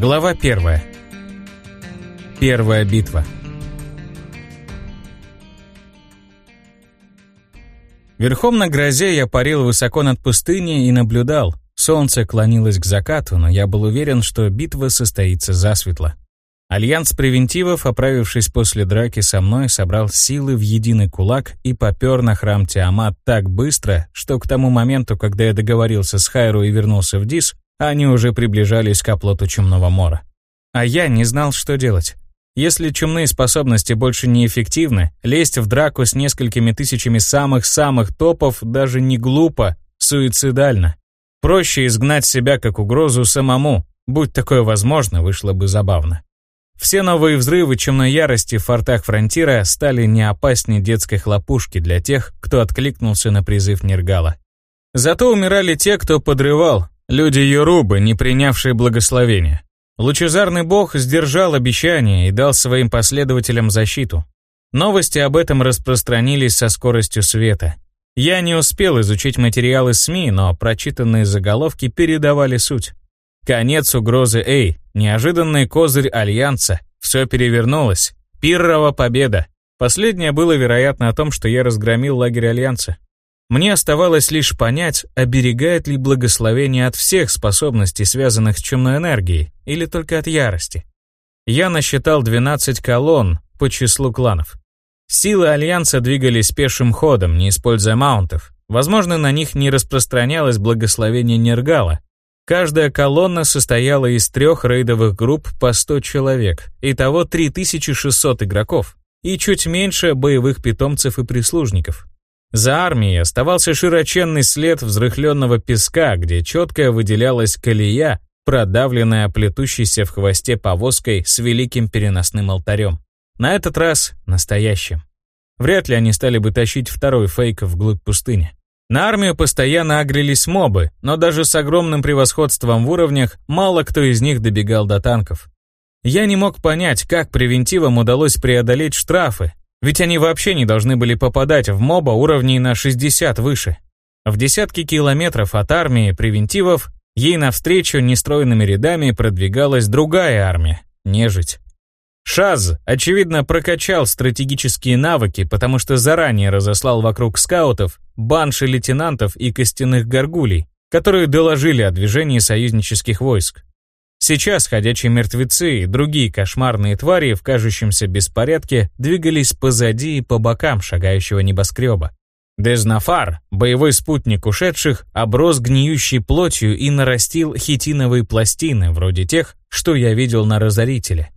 Глава первая. Первая битва. Верхом на грозе я парил высоко над пустыней и наблюдал. Солнце клонилось к закату, но я был уверен, что битва состоится засветло. Альянс превентивов, оправившись после драки со мной, собрал силы в единый кулак и попер на храм Тиамат так быстро, что к тому моменту, когда я договорился с Хайру и вернулся в Дис, они уже приближались к оплоту Чумного Мора. А я не знал, что делать. Если чумные способности больше не эффективны, лезть в драку с несколькими тысячами самых-самых топов даже не глупо, суицидально. Проще изгнать себя как угрозу самому, будь такое возможно, вышло бы забавно. Все новые взрывы чумной ярости в фортах Фронтира стали не опаснее детской хлопушки для тех, кто откликнулся на призыв Нергала. Зато умирали те, кто подрывал, люди Йорубы, не принявшие благословения. Лучезарный бог сдержал обещание и дал своим последователям защиту. Новости об этом распространились со скоростью света. Я не успел изучить материалы СМИ, но прочитанные заголовки передавали суть. Конец угрозы Эй, неожиданный козырь Альянса, все перевернулось. Пиррова победа. Последнее было вероятно о том, что я разгромил лагерь Альянса. Мне оставалось лишь понять, оберегает ли благословение от всех способностей, связанных с чумной энергией, или только от ярости. Я насчитал 12 колонн по числу кланов. Силы Альянса двигались пешим ходом, не используя маунтов. Возможно, на них не распространялось благословение Нергала. Каждая колонна состояла из трех рейдовых групп по 100 человек, итого 3600 игроков, и чуть меньше боевых питомцев и прислужников. За армией оставался широченный след взрыхленного песка, где четко выделялась колея, продавленная плетущейся в хвосте повозкой с великим переносным алтарем. На этот раз настоящим. Вряд ли они стали бы тащить второй фейк вглубь пустыни. На армию постоянно агрелись мобы, но даже с огромным превосходством в уровнях мало кто из них добегал до танков. Я не мог понять, как превентивам удалось преодолеть штрафы, ведь они вообще не должны были попадать в моба уровней на 60 выше. В десятки километров от армии превентивов ей навстречу нестроенными рядами продвигалась другая армия — нежить. Шаз, очевидно, прокачал стратегические навыки, потому что заранее разослал вокруг скаутов банши лейтенантов и костяных горгулей, которые доложили о движении союзнических войск. Сейчас ходячие мертвецы и другие кошмарные твари в кажущемся беспорядке двигались позади и по бокам шагающего небоскреба. Дезнафар, боевой спутник ушедших, оброс гниющей плотью и нарастил хитиновые пластины, вроде тех, что я видел на Разорителе.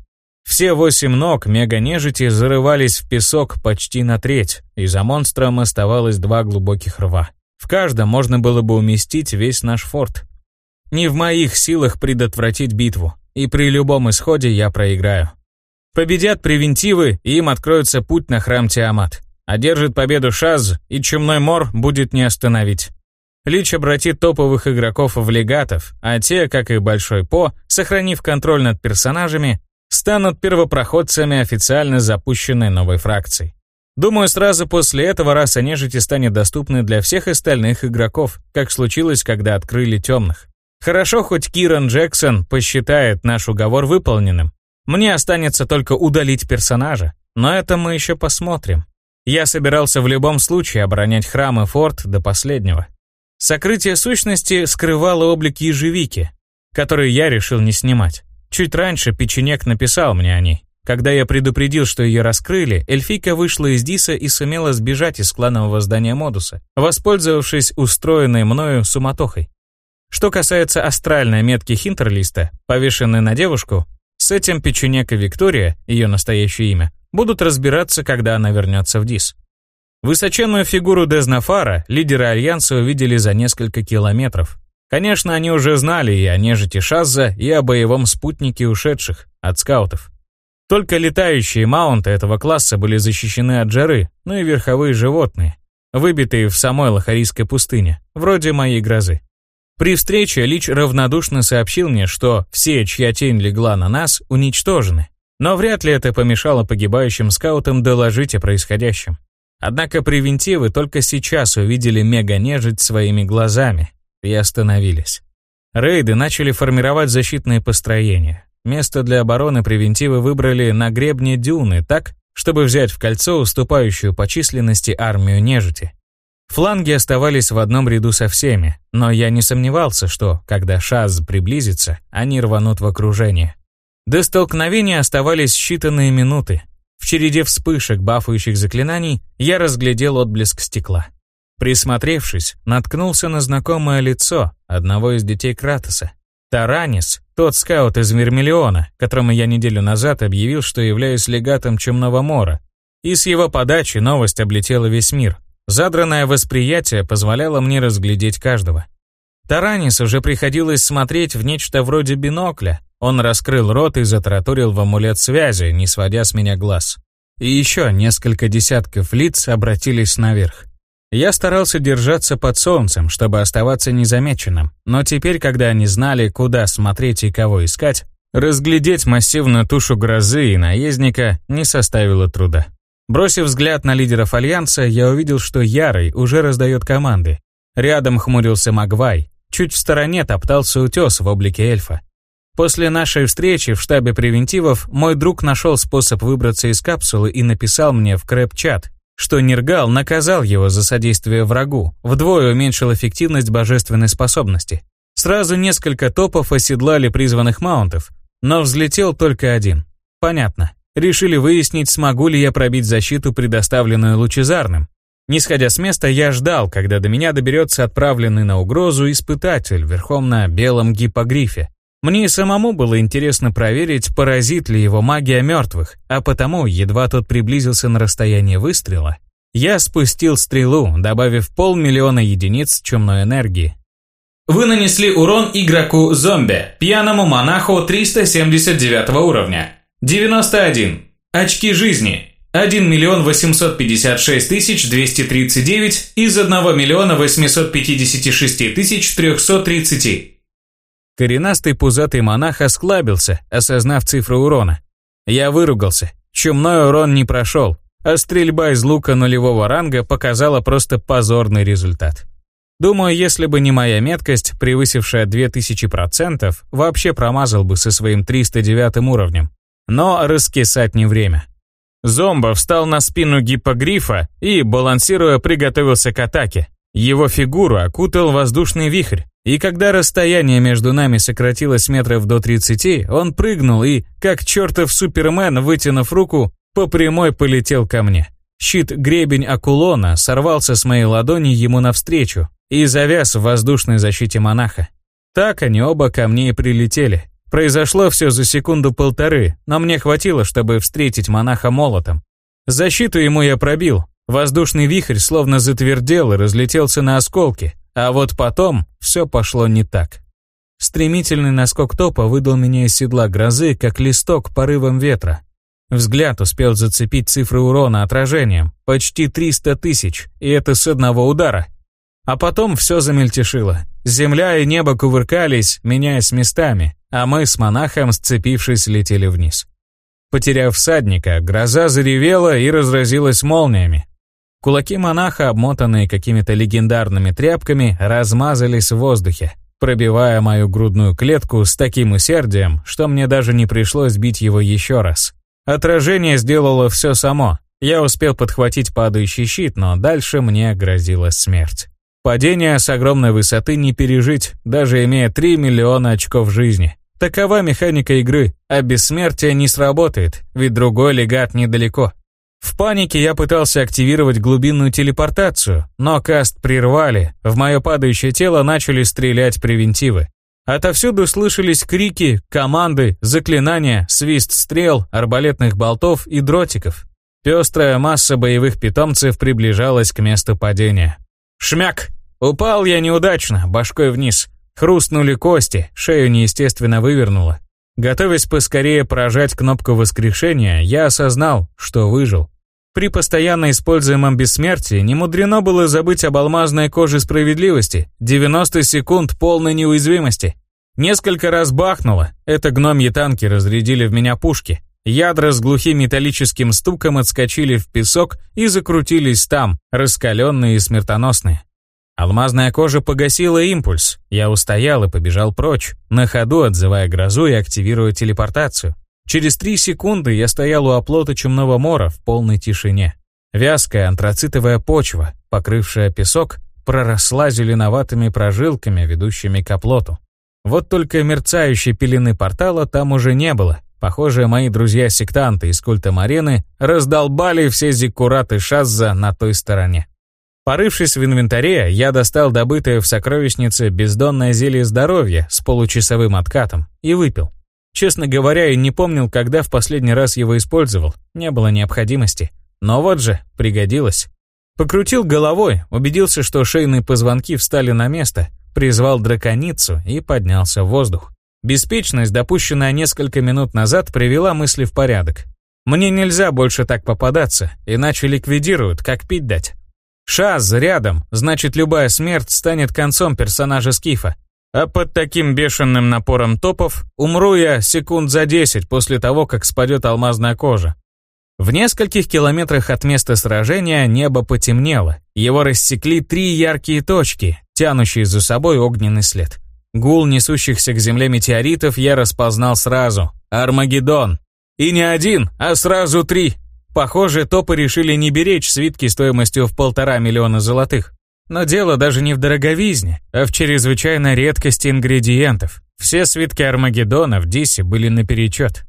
Все восемь ног мега-нежити зарывались в песок почти на треть, и за монстром оставалось два глубоких рва. В каждом можно было бы уместить весь наш форт. Не в моих силах предотвратить битву, и при любом исходе я проиграю. Победят превентивы, и им откроется путь на храм Тиамат. Одержит победу Шаз, и Чумной Мор будет не остановить. Лич обратит топовых игроков в легатов, а те, как и Большой По, сохранив контроль над персонажами, станут первопроходцами официально запущенной новой фракции. Думаю, сразу после этого раса нежити станет доступной для всех остальных игроков, как случилось, когда открыли темных. Хорошо, хоть Киран Джексон посчитает наш уговор выполненным. Мне останется только удалить персонажа, но это мы еще посмотрим. Я собирался в любом случае оборонять храм и форт до последнего. Сокрытие сущности скрывало облик ежевики, который я решил не снимать. Чуть раньше печенек написал мне о ней. Когда я предупредил, что ее раскрыли, эльфийка вышла из Диса и сумела сбежать из кланового здания Модуса, воспользовавшись устроенной мною суматохой. Что касается астральной метки Хинтерлиста, повешенной на девушку, с этим Печенек и Виктория, ее настоящее имя, будут разбираться, когда она вернется в Дис. Высоченную фигуру Дезнафара лидеры Альянса увидели за несколько километров. Конечно, они уже знали и о нежити Шазза, и о боевом спутнике ушедших, от скаутов. Только летающие маунты этого класса были защищены от жары, ну и верховые животные, выбитые в самой Лохарийской пустыне, вроде моей грозы. При встрече Лич равнодушно сообщил мне, что все, чья тень легла на нас, уничтожены. Но вряд ли это помешало погибающим скаутам доложить о происходящем. Однако превентивы только сейчас увидели мега-нежить своими глазами и остановились. Рейды начали формировать защитные построения. Место для обороны превентивы выбрали на гребне дюны так, чтобы взять в кольцо уступающую по численности армию нежити. Фланги оставались в одном ряду со всеми, но я не сомневался, что, когда Шаз приблизится, они рванут в окружение. До столкновения оставались считанные минуты. В череде вспышек бафующих заклинаний я разглядел отблеск стекла. Присмотревшись, наткнулся на знакомое лицо одного из детей Кратоса. Таранис, тот скаут из Вермиллиона, которому я неделю назад объявил, что являюсь легатом Чумного Мора. И с его подачи новость облетела весь мир. Задранное восприятие позволяло мне разглядеть каждого. Таранис уже приходилось смотреть в нечто вроде бинокля. Он раскрыл рот и затараторил в амулет связи, не сводя с меня глаз. И еще несколько десятков лиц обратились наверх. Я старался держаться под солнцем, чтобы оставаться незамеченным, но теперь, когда они знали, куда смотреть и кого искать, разглядеть массивную тушу грозы и наездника не составило труда. Бросив взгляд на лидеров Альянса, я увидел, что Ярый уже раздает команды. Рядом хмурился Магвай, чуть в стороне топтался утес в облике эльфа. После нашей встречи в штабе превентивов мой друг нашел способ выбраться из капсулы и написал мне в крэп-чат, что Нергал наказал его за содействие врагу, вдвое уменьшил эффективность божественной способности. Сразу несколько топов оседлали призванных маунтов, но взлетел только один. Понятно. Решили выяснить, смогу ли я пробить защиту, предоставленную Лучезарным. Не сходя с места, я ждал, когда до меня доберется отправленный на угрозу испытатель верхом на белом гипогрифе. Мне самому было интересно проверить, поразит ли его магия мертвых, а потому, едва тот приблизился на расстояние выстрела, я спустил стрелу, добавив полмиллиона единиц чумной энергии. Вы нанесли урон игроку зомби, пьяному монаху 379 уровня. 91. Очки жизни. 1 миллион 856 тысяч 239 из 1 миллиона 856 тысяч 330. Коренастый пузатый монах осклабился, осознав цифру урона. Я выругался. Чумной урон не прошел, а стрельба из лука нулевого ранга показала просто позорный результат. Думаю, если бы не моя меткость, превысившая 2000%, вообще промазал бы со своим 309 уровнем. Но раскисать не время. Зомба встал на спину гиппогрифа и, балансируя, приготовился к атаке. Его фигуру окутал воздушный вихрь, и когда расстояние между нами сократилось метров до 30, он прыгнул и, как чертов супермен, вытянув руку, по прямой полетел ко мне. Щит-гребень Акулона сорвался с моей ладони ему навстречу и завяз в воздушной защите монаха. Так они оба ко мне и прилетели. Произошло все за секунду-полторы, но мне хватило, чтобы встретить монаха молотом. Защиту ему я пробил, Воздушный вихрь словно затвердел и разлетелся на осколки, а вот потом все пошло не так. Стремительный наскок топа выдал меня из седла грозы, как листок порывом ветра. Взгляд успел зацепить цифры урона отражением, почти 300 тысяч, и это с одного удара. А потом все замельтешило. Земля и небо кувыркались, меняясь местами, а мы с монахом, сцепившись, летели вниз. Потеряв всадника, гроза заревела и разразилась молниями. Кулаки монаха, обмотанные какими-то легендарными тряпками, размазались в воздухе, пробивая мою грудную клетку с таким усердием, что мне даже не пришлось бить его еще раз. Отражение сделало все само. Я успел подхватить падающий щит, но дальше мне грозила смерть. Падение с огромной высоты не пережить, даже имея 3 миллиона очков жизни. Такова механика игры, а бессмертие не сработает, ведь другой легат недалеко. В панике я пытался активировать глубинную телепортацию, но каст прервали, в мое падающее тело начали стрелять превентивы. Отовсюду слышались крики, команды, заклинания, свист стрел, арбалетных болтов и дротиков. Пестрая масса боевых питомцев приближалась к месту падения. Шмяк! Упал я неудачно, башкой вниз. Хрустнули кости, шею неестественно вывернуло. Готовясь поскорее прожать кнопку воскрешения, я осознал, что выжил. При постоянно используемом бессмертии не мудрено было забыть об алмазной коже справедливости, 90 секунд полной неуязвимости. Несколько раз бахнуло, это гномьи танки разрядили в меня пушки. Ядра с глухим металлическим стуком отскочили в песок и закрутились там, раскаленные и смертоносные. Алмазная кожа погасила импульс. Я устоял и побежал прочь, на ходу отзывая грозу и активируя телепортацию. Через три секунды я стоял у оплота чумного мора в полной тишине. Вязкая антрацитовая почва, покрывшая песок, проросла зеленоватыми прожилками, ведущими к оплоту. Вот только мерцающей пелены портала там уже не было. Похоже, мои друзья-сектанты из культа Марены раздолбали все зиккураты Шазза на той стороне. Порывшись в инвентаре, я достал добытое в сокровищнице бездонное зелье здоровья с получасовым откатом и выпил. Честно говоря, и не помнил, когда в последний раз его использовал, не было необходимости. Но вот же, пригодилось. Покрутил головой, убедился, что шейные позвонки встали на место, призвал драконицу и поднялся в воздух. Беспечность, допущенная несколько минут назад, привела мысли в порядок. Мне нельзя больше так попадаться, иначе ликвидируют, как пить дать. Шаз рядом, значит любая смерть станет концом персонажа Скифа. А под таким бешеным напором топов умру я секунд за 10 после того, как спадет алмазная кожа. В нескольких километрах от места сражения небо потемнело. Его рассекли три яркие точки, тянущие за собой огненный след. Гул несущихся к земле метеоритов я распознал сразу. Армагеддон. И не один, а сразу три. Похоже, топы решили не беречь свитки стоимостью в полтора миллиона золотых. Но дело даже не в дороговизне, а в чрезвычайной редкости ингредиентов. Все свитки Армагеддона в Дисе были наперечет.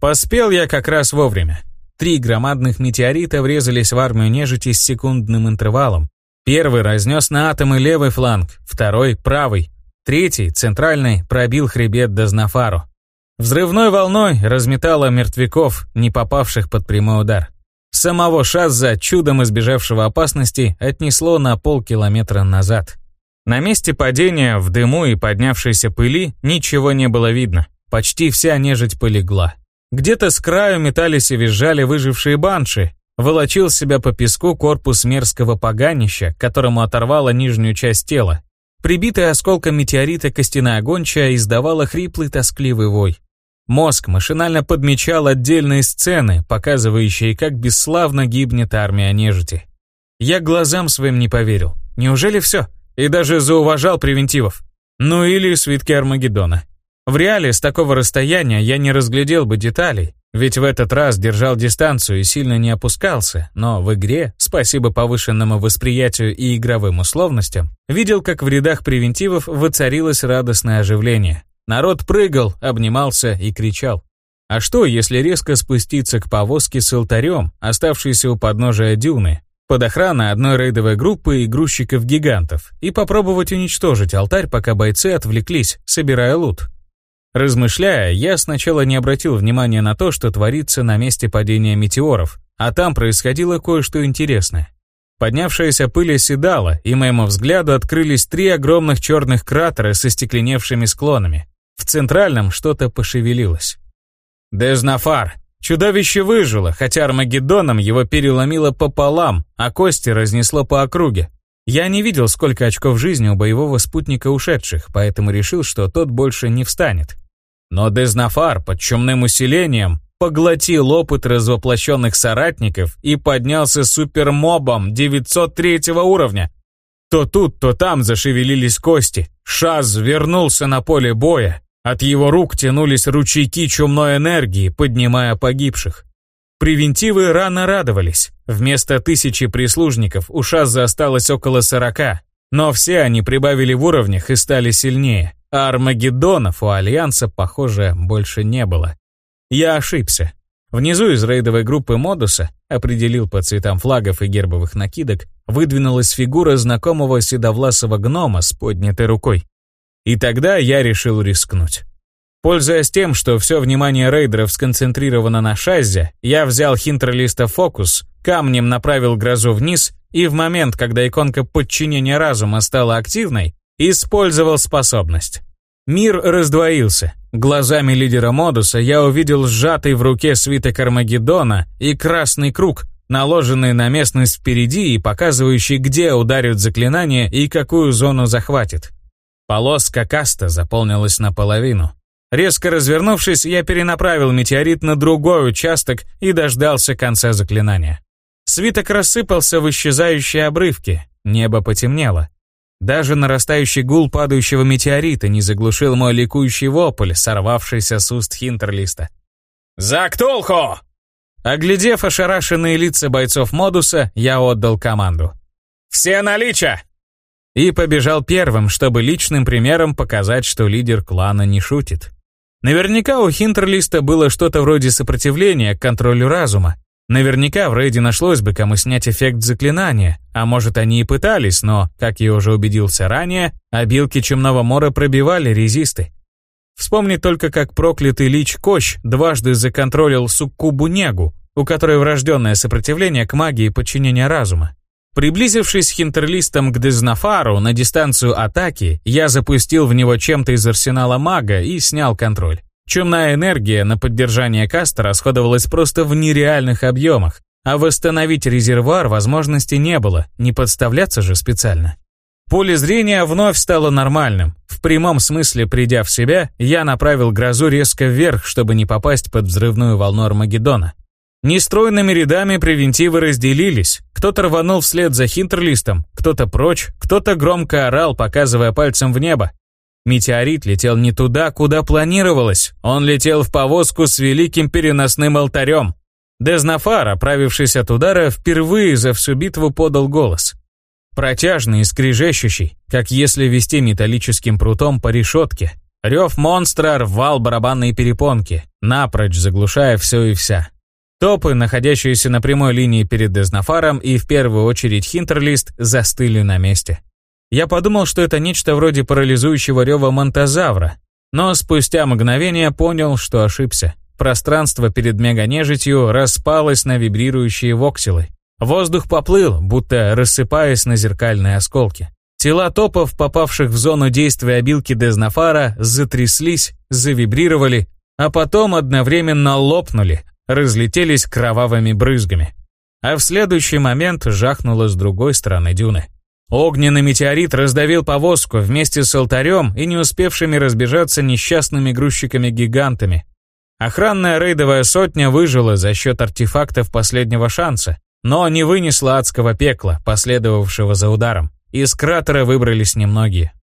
Поспел я как раз вовремя. Три громадных метеорита врезались в армию нежити с секундным интервалом. Первый разнес на атомы левый фланг, второй — правый, третий, центральный, пробил хребет Дознафару. Взрывной волной разметало мертвяков, не попавших под прямой удар. Самого Шазза, чудом избежавшего опасности, отнесло на полкилометра назад. На месте падения, в дыму и поднявшейся пыли, ничего не было видно. Почти вся нежить полегла. Где-то с краю метались и визжали выжившие банши. Волочил себя по песку корпус мерзкого поганища, которому оторвало нижнюю часть тела. Прибитая осколком метеорита костяная гончая издавала хриплый тоскливый вой. Мозг машинально подмечал отдельные сцены, показывающие, как бесславно гибнет армия нежити. Я глазам своим не поверил. Неужели все? И даже зауважал превентивов. Ну или свитки Армагеддона. В реале с такого расстояния я не разглядел бы деталей, ведь в этот раз держал дистанцию и сильно не опускался, но в игре, спасибо повышенному восприятию и игровым условностям, видел, как в рядах превентивов воцарилось радостное оживление. Народ прыгал, обнимался и кричал. А что, если резко спуститься к повозке с алтарем, оставшейся у подножия дюны, под охраной одной рейдовой группы игрущиков-гигантов, и попробовать уничтожить алтарь, пока бойцы отвлеклись, собирая лут? Размышляя, я сначала не обратил внимания на то, что творится на месте падения метеоров, а там происходило кое-что интересное. Поднявшаяся пыль оседала, и моему взгляду открылись три огромных черных кратера со стекленевшими склонами. В центральном что-то пошевелилось. Дезнафар. Чудовище выжило, хотя Армагеддоном его переломило пополам, а кости разнесло по округе. Я не видел, сколько очков жизни у боевого спутника ушедших, поэтому решил, что тот больше не встанет. Но Дезнафар под чумным усилением поглотил опыт развоплощенных соратников и поднялся супермобом 903 уровня. То тут, то там зашевелились кости. Шаз вернулся на поле боя. От его рук тянулись ручейки чумной энергии, поднимая погибших. Превентивы рано радовались. Вместо тысячи прислужников у Шаза осталось около сорока, но все они прибавили в уровнях и стали сильнее, Армагеддонов у Альянса, похоже, больше не было. Я ошибся. Внизу из рейдовой группы Модуса, определил по цветам флагов и гербовых накидок, выдвинулась фигура знакомого седовласого гнома с поднятой рукой. И тогда я решил рискнуть. Пользуясь тем, что все внимание рейдеров сконцентрировано на Шаззе, я взял хинтерлиста фокус, камнем направил грозу вниз и в момент, когда иконка подчинения разума стала активной, использовал способность. Мир раздвоился. Глазами лидера модуса я увидел сжатый в руке свиток Армагеддона и красный круг, наложенный на местность впереди и показывающий, где ударит заклинание и какую зону захватит. Полоска каста заполнилась наполовину. Резко развернувшись, я перенаправил метеорит на другой участок и дождался конца заклинания. Свиток рассыпался в исчезающие обрывки, небо потемнело. Даже нарастающий гул падающего метеорита не заглушил мой ликующий вопль, сорвавшийся с уст Хинтерлиста. «За Ктулху!» Оглядев ошарашенные лица бойцов Модуса, я отдал команду. «Все наличия!» И побежал первым, чтобы личным примером показать, что лидер клана не шутит. Наверняка у Хинтерлиста было что-то вроде сопротивления к контролю разума. Наверняка в рейде нашлось бы кому снять эффект заклинания, а может они и пытались, но, как я уже убедился ранее, обилки Чумного Мора пробивали резисты. Вспомни только, как проклятый лич Кощ дважды законтролил Суккубу Негу, у которой врожденное сопротивление к магии подчинения разума. Приблизившись хинтерлистом к Дезнафару на дистанцию атаки, я запустил в него чем-то из арсенала мага и снял контроль. Чумная энергия на поддержание каста расходовалась просто в нереальных объемах, а восстановить резервуар возможности не было, не подставляться же специально. Поле зрения вновь стало нормальным. В прямом смысле, придя в себя, я направил грозу резко вверх, чтобы не попасть под взрывную волну Армагеддона. Нестройными рядами превентивы разделились. Кто-то рванул вслед за хинтерлистом, кто-то прочь, кто-то громко орал, показывая пальцем в небо. Метеорит летел не туда, куда планировалось. Он летел в повозку с великим переносным алтарем. Дезнафар, оправившись от удара, впервые за всю битву подал голос. Протяжный и скрежещущий, как если вести металлическим прутом по решетке. Рев монстра рвал барабанные перепонки, напрочь заглушая все и вся. Топы, находящиеся на прямой линии перед Дезнафаром и в первую очередь Хинтерлист, застыли на месте. Я подумал, что это нечто вроде парализующего рева монтозавра, но спустя мгновение понял, что ошибся. Пространство перед меганежитью распалось на вибрирующие вокселы. Воздух поплыл, будто рассыпаясь на зеркальные осколки. Тела топов, попавших в зону действия обилки Дезнафара, затряслись, завибрировали, а потом одновременно лопнули, разлетелись кровавыми брызгами. А в следующий момент жахнуло с другой стороны дюны. Огненный метеорит раздавил повозку вместе с алтарем и не успевшими разбежаться несчастными грузчиками-гигантами. Охранная рейдовая сотня выжила за счет артефактов последнего шанса, но не вынесла адского пекла, последовавшего за ударом. Из кратера выбрались немногие.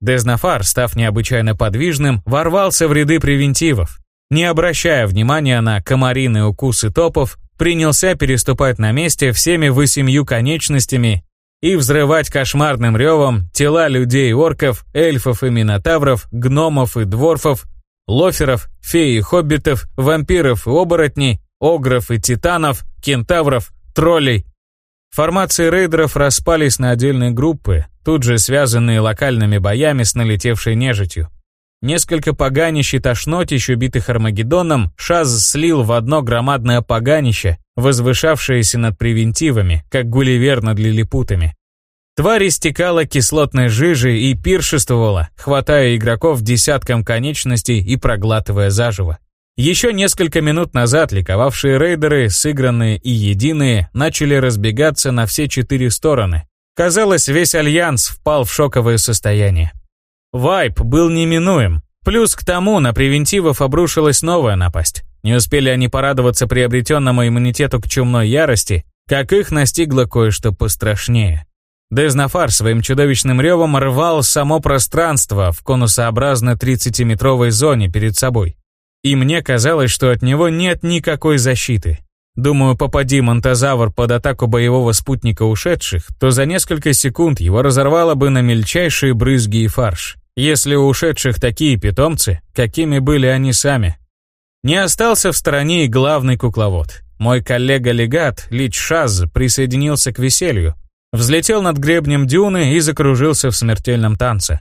Дезнафар, став необычайно подвижным, ворвался в ряды превентивов, не обращая внимания на комариные укусы топов, принялся переступать на месте всеми восемью конечностями и взрывать кошмарным ревом тела людей-орков, эльфов и минотавров, гномов и дворфов, лоферов, фей и хоббитов, вампиров и оборотней, огров и титанов, кентавров, троллей. Формации рейдеров распались на отдельные группы, тут же связанные локальными боями с налетевшей нежитью. Несколько поганищ и тошнотищ, убитых Армагеддоном, Шаз слил в одно громадное поганище, возвышавшееся над превентивами, как гулливер над лилипутами. Тварь истекала кислотной жижей и пиршествовала, хватая игроков десяткам конечностей и проглатывая заживо. Еще несколько минут назад ликовавшие рейдеры, сыгранные и единые, начали разбегаться на все четыре стороны. Казалось, весь Альянс впал в шоковое состояние. Вайп был неминуем. Плюс к тому на превентивов обрушилась новая напасть. Не успели они порадоваться приобретенному иммунитету к чумной ярости, как их настигло кое-что пострашнее. Дезнафар своим чудовищным ревом рвал само пространство в конусообразной 30-метровой зоне перед собой. И мне казалось, что от него нет никакой защиты. Думаю, попади Монтозавр под атаку боевого спутника ушедших, то за несколько секунд его разорвало бы на мельчайшие брызги и фарш. Если у ушедших такие питомцы, какими были они сами? Не остался в стороне и главный кукловод. Мой коллега-легат, Лич Шаз, присоединился к веселью. Взлетел над гребнем дюны и закружился в смертельном танце.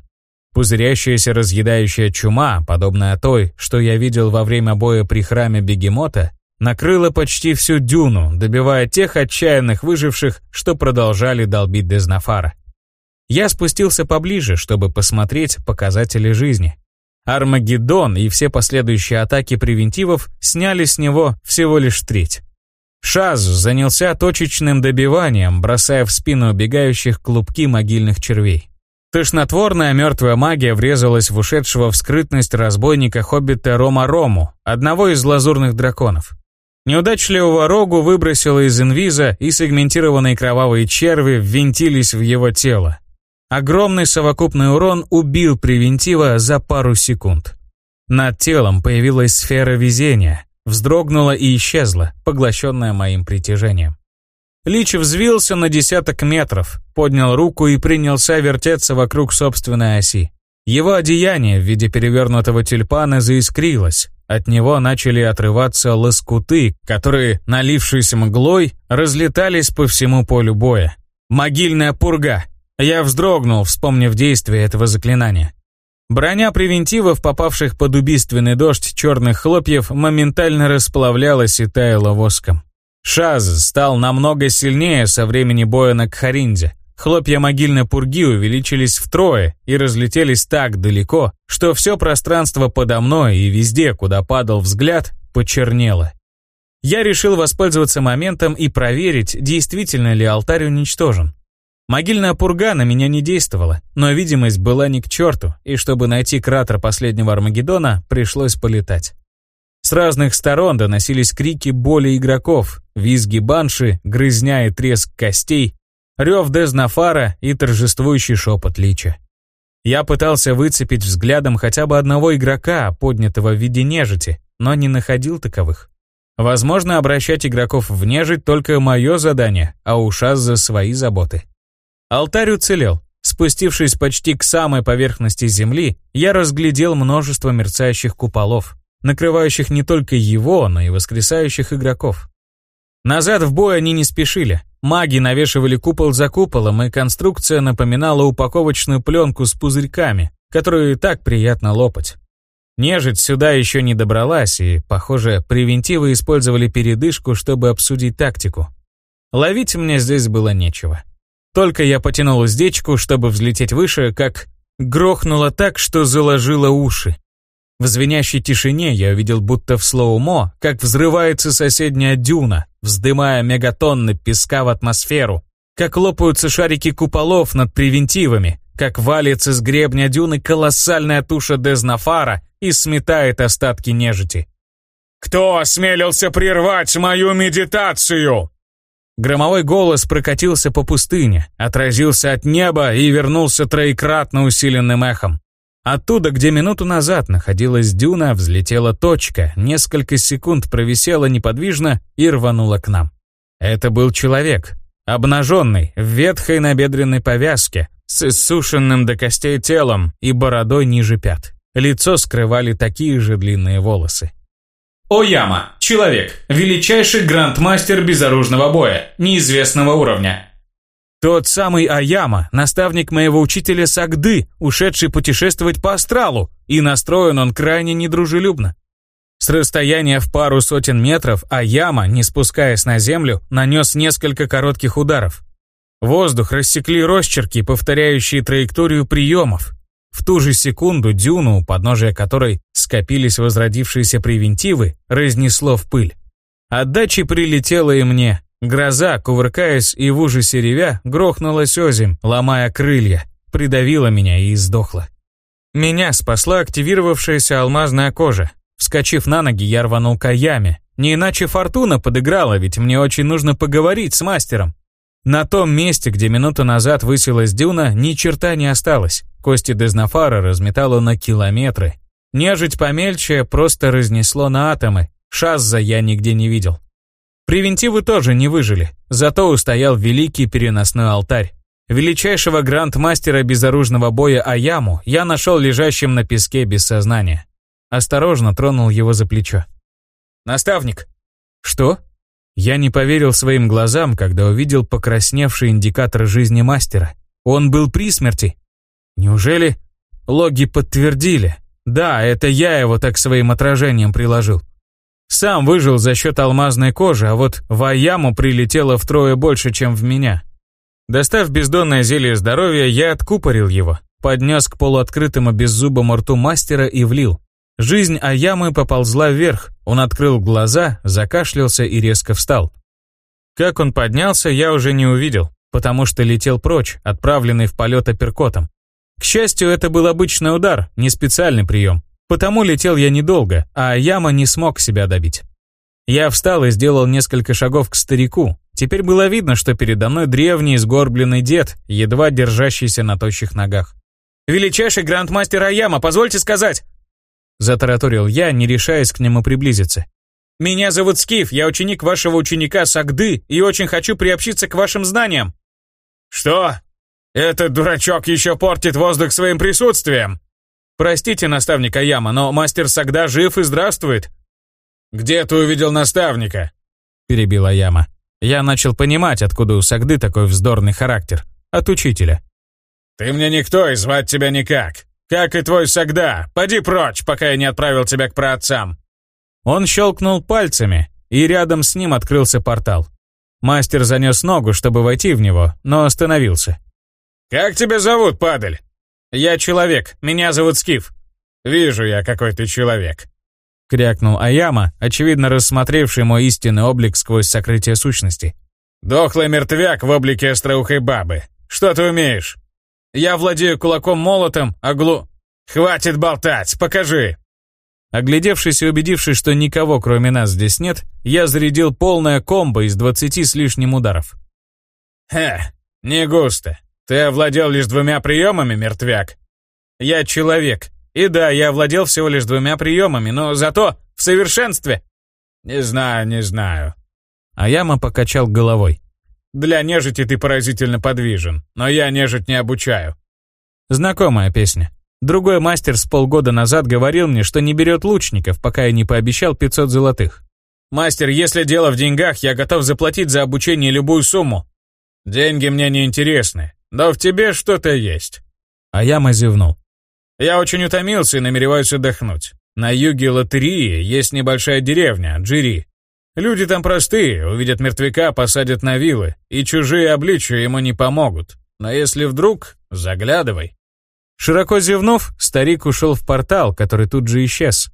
Пузырящаяся разъедающая чума, подобная той, что я видел во время боя при храме Бегемота, накрыла почти всю дюну, добивая тех отчаянных выживших, что продолжали долбить Дезнафара. Я спустился поближе, чтобы посмотреть показатели жизни. Армагеддон и все последующие атаки превентивов сняли с него всего лишь треть. Шаз занялся точечным добиванием, бросая в спину убегающих клубки могильных червей. Тошнотворная мертвая магия врезалась в ушедшего в скрытность разбойника-хоббита Рома Рому, одного из лазурных драконов. Неудачливого рогу выбросило из инвиза, и сегментированные кровавые черви ввинтились в его тело. Огромный совокупный урон убил превентива за пару секунд. Над телом появилась сфера везения, вздрогнула и исчезла, поглощенная моим притяжением. Лич взвился на десяток метров, поднял руку и принялся вертеться вокруг собственной оси. Его одеяние в виде перевернутого тюльпана заискрилось. От него начали отрываться лоскуты, которые, налившись мглой, разлетались по всему полю боя. Могильная пурга. Я вздрогнул, вспомнив действие этого заклинания. Броня превентивов, попавших под убийственный дождь черных хлопьев, моментально расплавлялась и таяла воском. Шаз стал намного сильнее со времени боя на Кхаринде. Хлопья могильной пурги увеличились втрое и разлетелись так далеко, что все пространство подо мной и везде, куда падал взгляд, почернело. Я решил воспользоваться моментом и проверить, действительно ли алтарь уничтожен. Могильная пурга на меня не действовала, но видимость была ни к черту, и чтобы найти кратер последнего Армагеддона, пришлось полетать. С разных сторон доносились крики боли игроков, визги банши, грызня и треск костей, рев Дезнафара и торжествующий шепот Лича. Я пытался выцепить взглядом хотя бы одного игрока, поднятого в виде нежити, но не находил таковых. Возможно, обращать игроков в нежить только мое задание, а у за свои заботы. Алтарь уцелел. Спустившись почти к самой поверхности земли, я разглядел множество мерцающих куполов накрывающих не только его, но и воскресающих игроков. Назад в бой они не спешили. Маги навешивали купол за куполом, и конструкция напоминала упаковочную пленку с пузырьками, которую и так приятно лопать. Нежить сюда еще не добралась, и, похоже, превентивы использовали передышку, чтобы обсудить тактику. Ловить мне здесь было нечего. Только я потянул уздечку, чтобы взлететь выше, как грохнуло так, что заложило уши. В звенящей тишине я увидел будто в слоумо, как взрывается соседняя дюна, вздымая мегатонны песка в атмосферу, как лопаются шарики куполов над превентивами, как валится с гребня дюны колоссальная туша Дезнафара и сметает остатки нежити. «Кто осмелился прервать мою медитацию?» Громовой голос прокатился по пустыне, отразился от неба и вернулся троекратно усиленным эхом. Оттуда, где минуту назад находилась дюна, взлетела точка, несколько секунд провисела неподвижно и рванула к нам. Это был человек, обнаженный, в ветхой набедренной повязке, с иссушенным до костей телом и бородой ниже пят. Лицо скрывали такие же длинные волосы. Ояма, человек, величайший грандмастер безоружного боя, неизвестного уровня. Тот самый Аяма, наставник моего учителя Сагды, ушедший путешествовать по астралу, и настроен он крайне недружелюбно. С расстояния в пару сотен метров Аяма, не спускаясь на землю, нанес несколько коротких ударов. Воздух рассекли росчерки, повторяющие траекторию приемов. В ту же секунду дюну, у подножия которой скопились возродившиеся превентивы, разнесло в пыль. Отдачи прилетела и мне, Гроза, кувыркаясь и в ужасе ревя, грохнулась озимь, ломая крылья, придавила меня и сдохла. Меня спасла активировавшаяся алмазная кожа. Вскочив на ноги, я рванул к яме. Не иначе фортуна подыграла, ведь мне очень нужно поговорить с мастером. На том месте, где минуту назад высилась дюна, ни черта не осталось. Кости Дезнафара разметало на километры. Нежить помельче просто разнесло на атомы. Шазза я нигде не видел. Превентивы тоже не выжили, зато устоял великий переносной алтарь. Величайшего гранд-мастера безоружного боя Аяму я нашел лежащим на песке без сознания. Осторожно тронул его за плечо. «Наставник!» «Что?» Я не поверил своим глазам, когда увидел покрасневший индикатор жизни мастера. Он был при смерти. Неужели? Логи подтвердили. Да, это я его так своим отражением приложил. Сам выжил за счет алмазной кожи, а вот в Аяму прилетело втрое больше, чем в меня. Достав бездонное зелье здоровья, я откупорил его, поднес к полуоткрытому беззубому рту мастера и влил. Жизнь Аямы поползла вверх, он открыл глаза, закашлялся и резко встал. Как он поднялся, я уже не увидел, потому что летел прочь, отправленный в полет апперкотом. К счастью, это был обычный удар, не специальный прием. Потому летел я недолго, а яма не смог себя добить. Я встал и сделал несколько шагов к старику. Теперь было видно, что передо мной древний сгорбленный дед, едва держащийся на тощих ногах. «Величайший грандмастер Аяма, позвольте сказать!» Затараторил я, не решаясь к нему приблизиться. «Меня зовут Скиф, я ученик вашего ученика Сагды и очень хочу приобщиться к вашим знаниям». «Что? Этот дурачок еще портит воздух своим присутствием?» «Простите, наставник Аяма, но мастер Сагда жив и здравствует». «Где ты увидел наставника?» Перебил Аяма. Я начал понимать, откуда у Сагды такой вздорный характер. От учителя. «Ты мне никто и звать тебя никак. Как и твой Сагда. Поди прочь, пока я не отправил тебя к праотцам». Он щелкнул пальцами, и рядом с ним открылся портал. Мастер занес ногу, чтобы войти в него, но остановился. «Как тебя зовут, падаль?» «Я человек, меня зовут Скиф». «Вижу я, какой ты человек», — крякнул Аяма, очевидно рассмотревший мой истинный облик сквозь сокрытие сущности. «Дохлый мертвяк в облике остроухой бабы. Что ты умеешь?» «Я владею кулаком-молотом, оглу...» «Хватит болтать, покажи!» Оглядевшись и убедившись, что никого кроме нас здесь нет, я зарядил полное комбо из двадцати с лишним ударов. «Хе, не густо. Ты овладел лишь двумя приемами, мертвяк?» «Я человек. И да, я овладел всего лишь двумя приемами, но зато в совершенстве». «Не знаю, не знаю». Аяма покачал головой. «Для нежити ты поразительно подвижен, но я нежить не обучаю». Знакомая песня. Другой мастер с полгода назад говорил мне, что не берет лучников, пока я не пообещал 500 золотых. «Мастер, если дело в деньгах, я готов заплатить за обучение любую сумму». «Деньги мне не интересны, но в тебе что-то есть». А я зевнул. «Я очень утомился и намереваюсь отдохнуть. На юге Лотерии есть небольшая деревня, Джири. Люди там простые, увидят мертвяка, посадят на вилы, и чужие обличия ему не помогут. Но если вдруг, заглядывай». Широко зевнув, старик ушел в портал, который тут же исчез.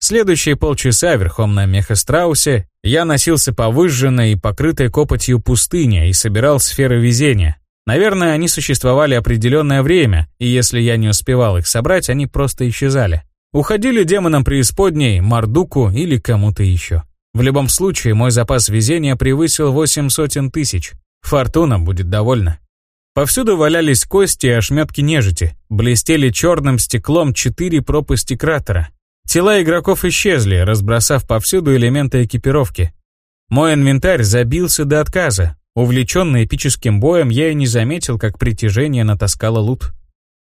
Следующие полчаса верхом на мехастраусе я носился по выжженной и покрытой копотью пустыне и собирал сферы везения. Наверное, они существовали определенное время, и если я не успевал их собрать, они просто исчезали. Уходили демонам преисподней, Мардуку или кому-то еще. В любом случае, мой запас везения превысил восемь сотен тысяч. Фортуна будет довольна. Повсюду валялись кости и ошметки нежити, блестели черным стеклом четыре пропасти кратера. Тела игроков исчезли, разбросав повсюду элементы экипировки. Мой инвентарь забился до отказа. Увлеченный эпическим боем, я и не заметил, как притяжение натаскало лут.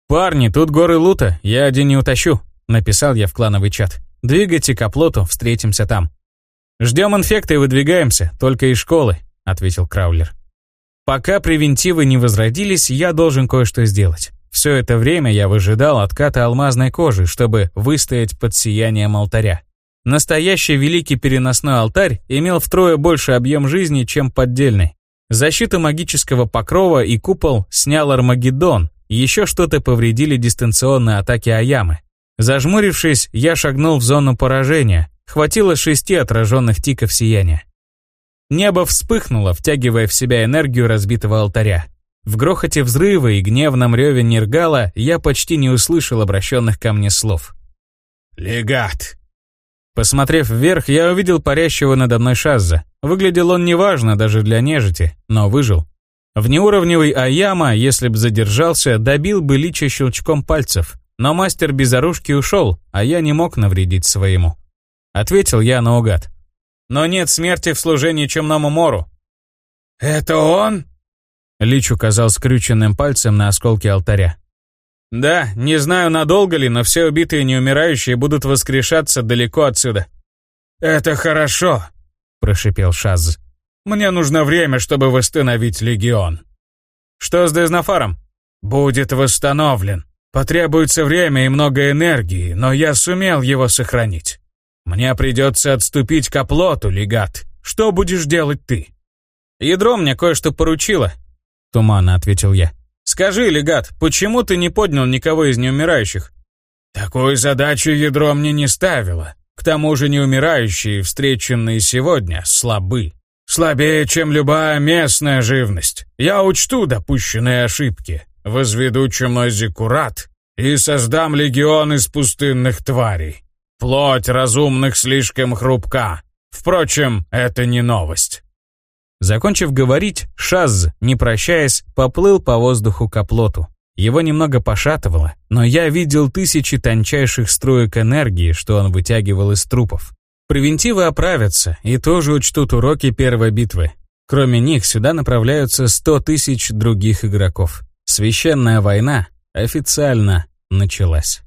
«Парни, тут горы лута, я один не утащу», — написал я в клановый чат. «Двигайте к оплоту, встретимся там». «Ждем инфекта и выдвигаемся, только из школы», — ответил Краулер. Пока превентивы не возродились, я должен кое-что сделать. Все это время я выжидал отката алмазной кожи, чтобы выстоять под сиянием алтаря. Настоящий великий переносной алтарь имел втрое больше объем жизни, чем поддельный. Защиту магического покрова и купол снял Армагеддон, еще что-то повредили дистанционные атаки Аямы. Зажмурившись, я шагнул в зону поражения. Хватило шести отраженных тиков сияния. Небо вспыхнуло, втягивая в себя энергию разбитого алтаря. В грохоте взрыва и гневном реве Нергала я почти не услышал обращенных ко мне слов. «Легат!» Посмотрев вверх, я увидел парящего надо мной Шазза. Выглядел он неважно даже для нежити, но выжил. Внеуровневый Аяма, если б задержался, добил бы Лича щелчком пальцев. Но мастер безоружки ушел, а я не мог навредить своему. Ответил я наугад. Но нет смерти в служении чемному мору. «Это он?» Лич указал скрюченным пальцем на осколки алтаря. «Да, не знаю, надолго ли, но все убитые неумирающие будут воскрешаться далеко отсюда». «Это хорошо», — прошипел Шаз. «Мне нужно время, чтобы восстановить легион». «Что с Дезнафаром?» «Будет восстановлен. Потребуется время и много энергии, но я сумел его сохранить. Мне придется отступить к оплоту, легат. Что будешь делать ты?» «Ядро мне кое-что поручило», — туманно ответил я. «Скажи, легат, почему ты не поднял никого из неумирающих?» «Такую задачу ядро мне не ставило. К тому же неумирающие, встреченные сегодня, слабы. Слабее, чем любая местная живность. Я учту допущенные ошибки, возведу чумной зиккурат и создам легион из пустынных тварей. Плоть разумных слишком хрупка. Впрочем, это не новость. Закончив говорить, Шаз, не прощаясь, поплыл по воздуху к оплоту. Его немного пошатывало, но я видел тысячи тончайших строек энергии, что он вытягивал из трупов. Превентивы оправятся и тоже учтут уроки первой битвы. Кроме них сюда направляются 100 тысяч других игроков. Священная война официально началась.